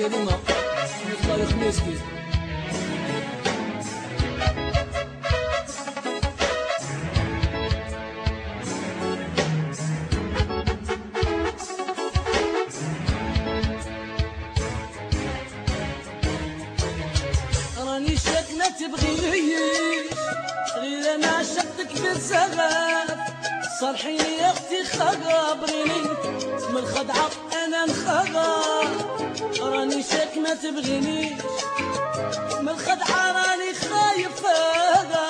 كلمة الله يخميسكي راني شاك ما تبغينيش غير أنا صالحيني يا أختي خبريني من الخدعة أنا نخغر شاك ما تبغينيش من الخدعة راني خايفة نضل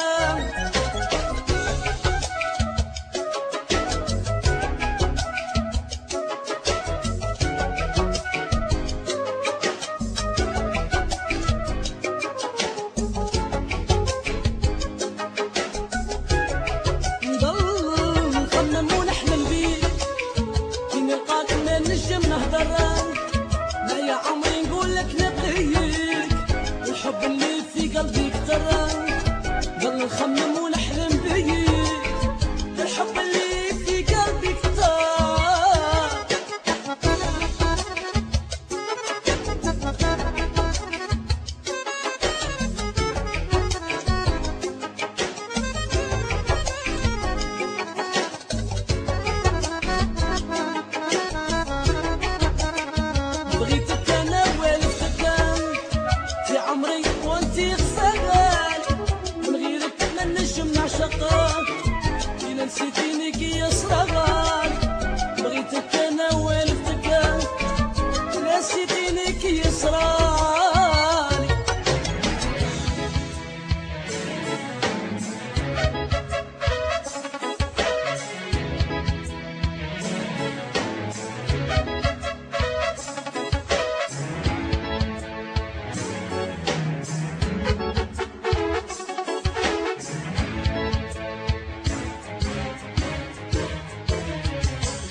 نجم نعشقك إلا نسيتيني كي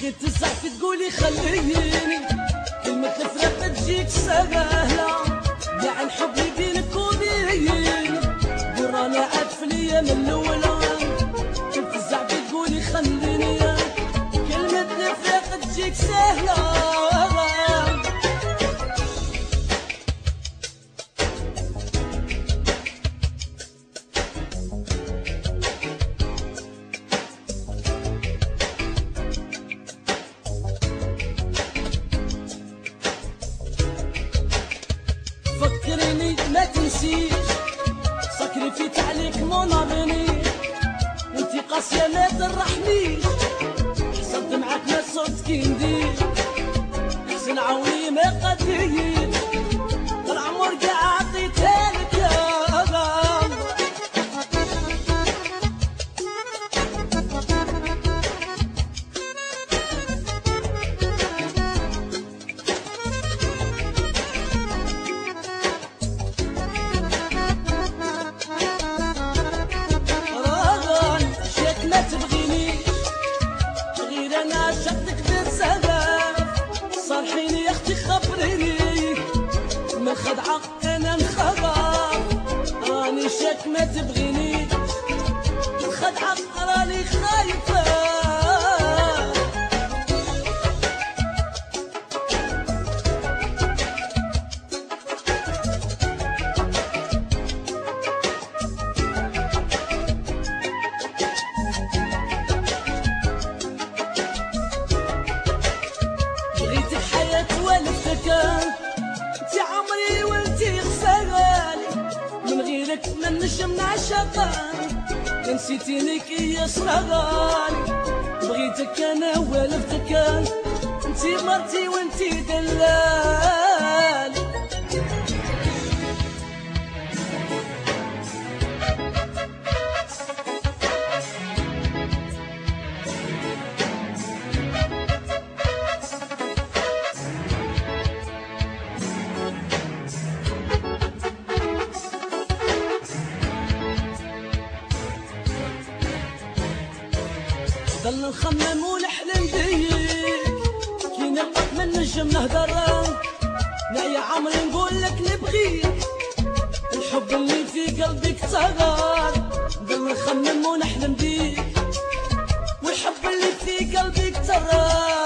غير تزعفي تقولي خليني. كلمة الفراق تجيك سهلة. يا الحب بينك وبيني قرانا عاد ليا من الأولى. كيف تزعفي تقولي خليني. كلمة الفراق تجيك سهلة. ما تنسيش. sacrifi يت عليك mon avenir وانتي قاسية ما ترحميش. صالحيني يا أختي خبريني. من خدعة أنا نخضر راني شاك ما الخدعة راني نجم نعشق نسيتيني كي يصرغاني بغيتك أنا والفتك أنتي مرتي وأنتي دلالي خلنا نخمم ونحلم بيك كي نلقاك من نجم نهدر لا يا عمري نقول لك نبغيك الحب اللي في قلبك صغار. نضل نخمم ونحلم بيك والحب اللي في قلبك صغار